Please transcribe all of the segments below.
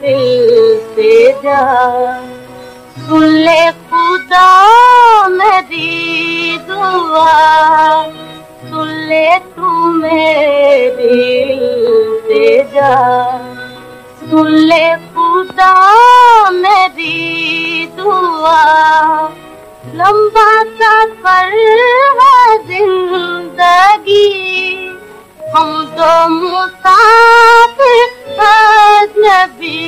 दिल से जा। सुन ले खुदा मेरी दुआ सुन ले तू मेरी से जा। सुन ले खुदा मेरी दुआ लंबा सफर है जिंदगी। हम तो मुसा अजनबी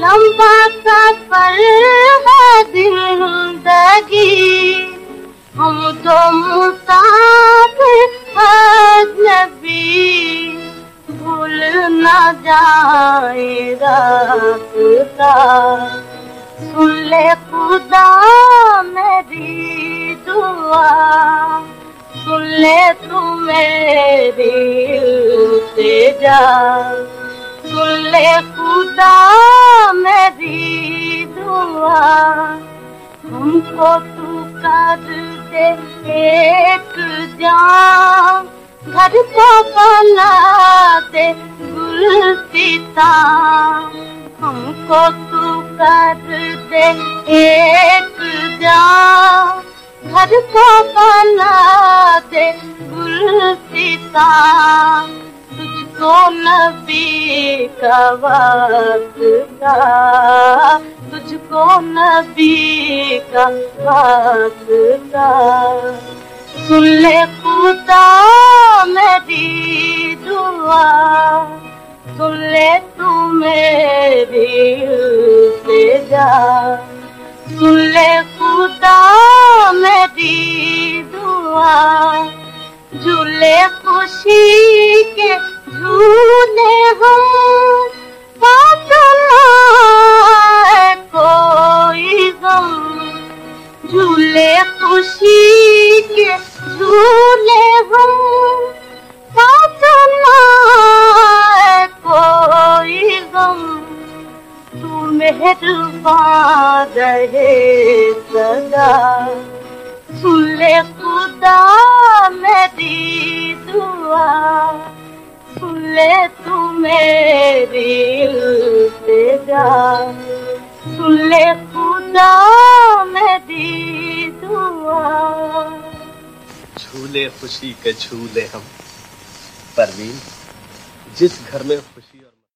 लंबा सफ़र है ज़िंदगी। हम तो मुसाफिर भूल न जाए सुन ले खुदा मेरी दुआ, सुन ले तू मेरी से जा। खुदा मेरी दुआ, हमको तू कर दे एक जान। घर को बना दे गुलसिता, हमको तू कर दे एक जान। घर को बना दे गुलसिता। तुझको नबी का वास्ता। तुझको नबी का वास्ता। सुन ले खुदा मेरी दुआ। सुन ले तू मेरी से जा सुन ले खुदा मेरी दुआ। झूले खुशी तू रहे सदा सुन खुदा मेरी दुआ सुन ले तू मेरी से जा सुन खुदा मेरी दुआ झूले खुशी के झूले हम परवीन जिस घर में खुशी